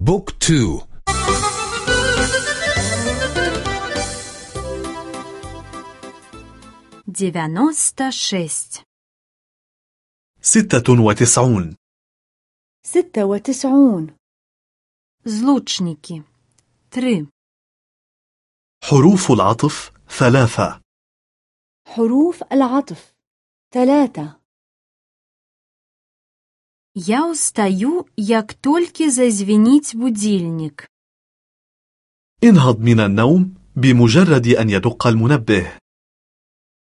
book two. дзевяноста шэсць ستة وتسعون. ستة وتسعون. Злучнікі тры حروف العطف ثلاثة. حروف العطف ثلاثة. Я устаю, як толькі зазвенить будильник. انهض من النوم بمجرد أن يدق المنبه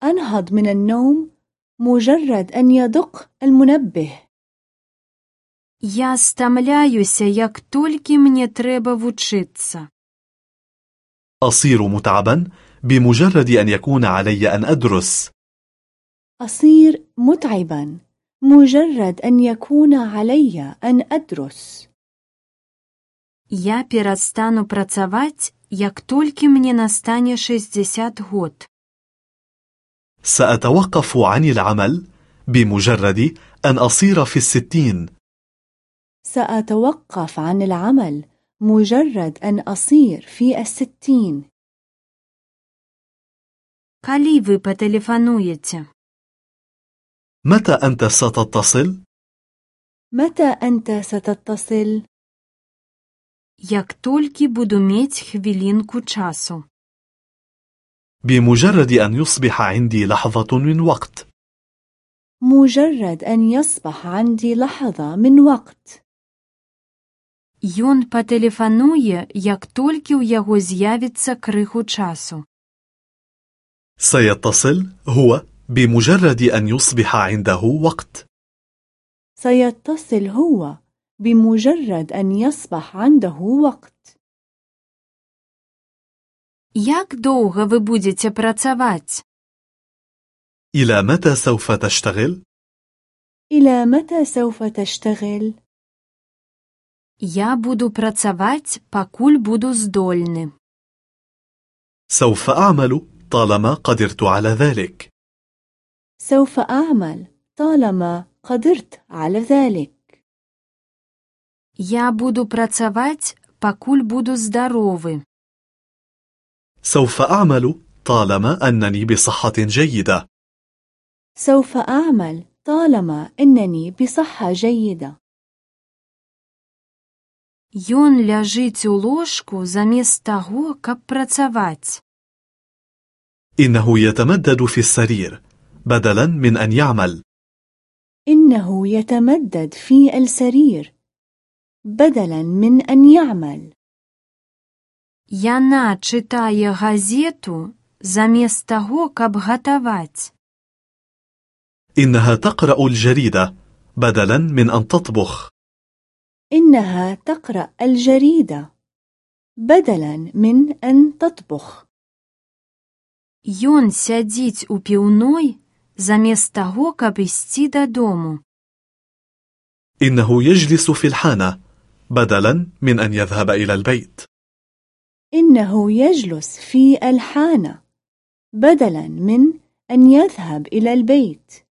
أنهض من النوم مجرد أن يدق المنبه Я стамляюся, як толькі мне трэба вучыцца. أصير متعبا بمجرد أن يكون علي أن أدرس أصير متعبا مجرد أن يكون علي أن أدرس Я перастану працаваць, як толькі мне настане 60 год. سأتوقف عن العمل بمجرد أن أصير في الستين سأتوقف عن العمل مجرد أن أصير في الستين Калі вы патэлефануеце? متى أنت ستتصل؟ متى أنت ستتصل؟ Як толькі буду мець хвілінку часу. بمجرد أن يصبح عندي لحظة من وقت مجرد أن يصبح عندي لحظة من وقت Ён патэлефануе, як толькі ў яго з'явіцца крыху часу. سيتصل هو بمجرد أن يصبح عنده وقت سيتصل هو بمجرد أن يصبح عنده وقت Як доўга вы будзеце працаваць? إلى متى سوف تشتغل؟ إلى متى سوف تشتغل؟ Я буду працаваць, пакуль буду здольны. سوف أعمل طالما قدرت على ذلك سوف أعمل طالما قدرت على ذلك Я буду працаваць, пакуль буду здаровы. سوف أعمل طالما أنني بصحة جيدة سوف أعمل طالما أنني بصحة جيدة Ён ляжыць у ложку замест таго, каб працаваць. إنه يتمدد في السرير بدلا من أن يعمل إنه يتمدد في السرير بدلا من أن يعمل Яна чытае газету замест таго, каб гатаваць. إنها تقرأ الجريدة بدلا من أن تطبخ إنها تقرأ الجريدة بدلا من أن تطبخ Ён сядзіць у піўной замест таго, каб ісці дадому. إنه يجلس في الحانة بدلا من أن يذهب إلى البيت إنه يجلس في الحانة بدلا من أن يذهب إلى البيت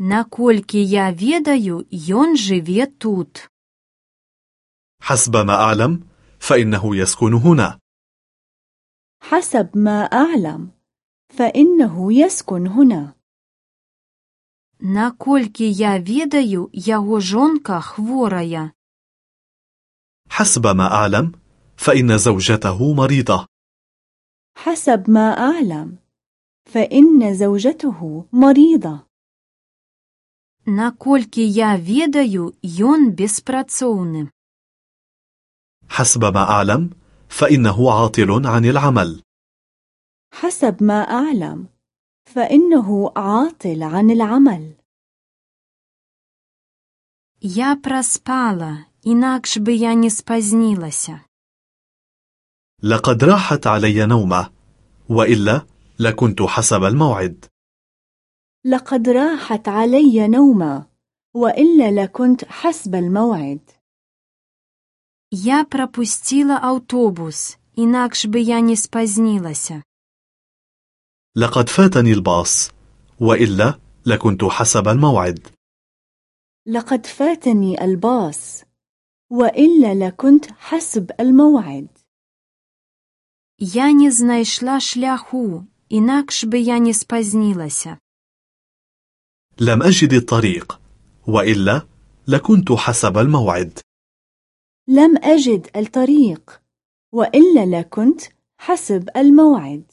Наколькі я ведаю, ён жыве тут. حسب ما أعلم فإنه يسكن هنا حسب ما أعلم فإنه يسكن هنا Наколькі я ведаю, яго жонка хворая. حسب ما أعلم فإن زوجته مريضة حسب ما أعلم فإن زوجته مريضة Наколькі я ведаю, ён беспрацоўны. حسب ما أعلم فإنه عاطل عن العمل حسب ما أعلم فإنه عاطل عن العمل Я праспала, інакш бы я не спазнілася. لقد راحت علي نومة وإلا لكنت حسب الموعد لقد راحت علي نومة وإلا لكنت حسب الموعد Я прапусціла аўтобус, інакш бы я не спазнілася. لقد فاتني الباص وإلا لكنت حسب الموعد لقد فاتني الباص وإلا لكنت حسب الموعد Я не знайшла шляху, інакш би я не спазнілася. لم أجد الطريق وإلا لكنت حسب الموعد لم أجد الطريق وإلا لكنت حسب الموعد